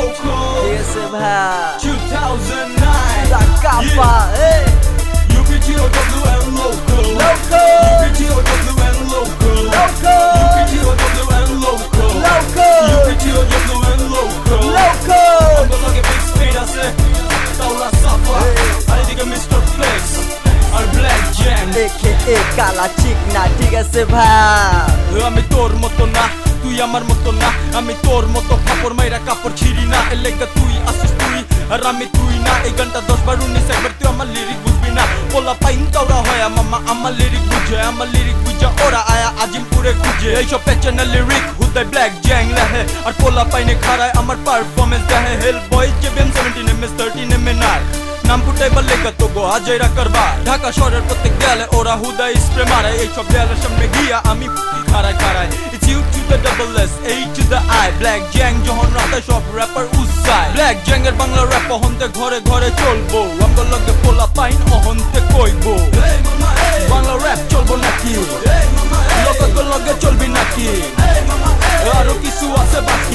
local Yes, ভাই 2009 La capa, eh UPTOWN local Local, UPTOWN local local, UPTOWN local local, UPTOWN local local অঙ্গলগে big speed আছে তাওলা সাফা আর এদিকে mister flakes আর black jam AKA কালা চিক না ঠিক আছে ভাই আমি তোর মতো না তুই আমার মতো না আমি তোর মতো কাপড় মাইরা কাপড় ছিড়ি না এর লেগে তুই আসিস তুই আর আমি তুই না এই গানটা দশ বার উনিশ একবার তুই আমার লিরিক বুঝবি না পোলা পাইন কাউরা হয় মামা আমার লিরিক বুঝে আমার লিরিক বুঝে ওরা আয়া আজিমপুরে খুঁজে এইসব পেছনে লিরিক হুদায় ব্ল্যাক জ্যাং লেহে আর পোলা পাইনে খারায় আমার পারফরমেন্স দেহে হেল বয় যে বেম seventeen M S thirteen M N R নাম ফুটাইবার লেগে তো গো করবা? ঢাকা শহরের প্রত্যেক দেয়ালে ওরা হুদাই স্প্রে মারে। এইসব দেয়ালের সামনে গিয়া আমি জ্যাং যখন রাতে সব র্যাপার এর বাংলা র্যাপ অহন্তে ঘরে ঘরে চলবো। আমগো লগে পোলা পাইন অহন্তে কইবো। বাংলা র্যাপ চলবো নাকি? লোকগো লগে চলবি নাকি? আরও কিছু আছে বাকি।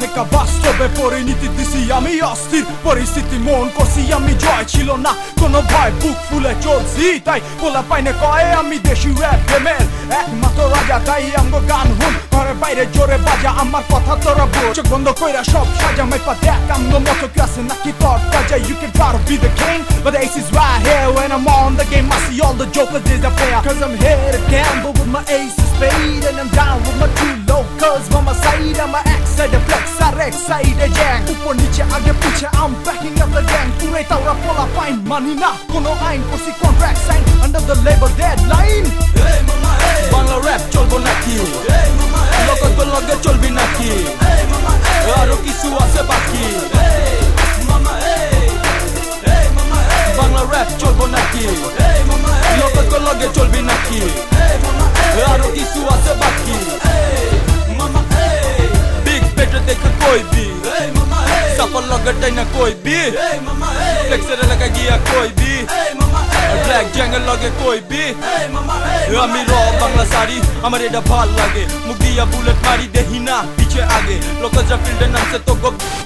থেকে বাস্তবে পরিণতি দিছি আমি অস্থির পরিস্থিতি মন করছি আমি জয় ছিল না কোনো ভয় বুক ফুলে চলছি তাই পোলা পাইনে কয় আমি দেশি র্যাপ গেমের একমাত্র রাজা তাই আমগো গান হুন ঘরে বাইরে জোরে বাজা আমার কথা তোরা বোঝ চোখ বন্ধ কইরা সব সাজা মাইপা দেখ আমগো মতো ক্লাসে নাকি তোর বাজা you can try to be the king but the ace is right here when I'm on the game I see all the jokers disappear cause I'm here to gamble with my ace of spade and I'm down with my two locals by my side I'm my X side the flex আর এক সাইডে জ্যাং উপর নিচে আগে পিছে I'm backing up the gang পুরে তাওরা পোলা pine মানি না কোনো আইন করছি contract sign under the labor deadline Bangla rap চলবো নাকি দেখে কইবি সাফল লগে টাইনা কইবি ফ্লেক্সের লাগা গিয়া কইবি ব্ল্যাক জ্যাঙ্গের লগে কইবি আমি র বাংলা শাড়ি আমার এটা ভালো লাগে মুখ দিয়া বুলেট মারি দেহি না পিছে আগে লোকজা ফিল্ডে নামছে তো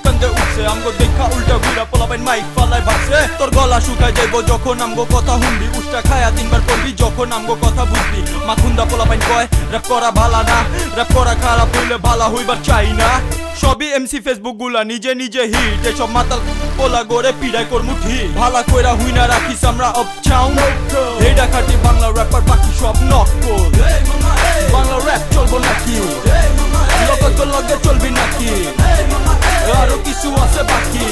কান্দে উঠছে আমগো দেখা উল্টা ঘুরা পোলাপাইন মাইক ফালাই ভাবছে তোর গলা শুকায় যাইবো যখন আমগো কথা শুনবি উষ্টা খায়া তিনবার করবি যখন আমগো কথা বুঝবি মাখুন্দা পোলাপাইন কয় র্যাপ করা ভালা না র্যাপ করা খারাপ হইলে ভালা হইবার চাই না সবই এমসি ফেসবুকগুলা নিজে নিজে হিট। এসব মাতাল পোলা গড়ে পিড়াই কর্মু ঠিক। ভালা কইরা হুই না রাখিস আমরা অপ চাউন এইডা খাটি বাংলা র্যাপার বাকি সব নকল বাংলা র্যাপ চলবো নাকি? লগে চলবি নাকি? আরও কিছু আছে বাকি।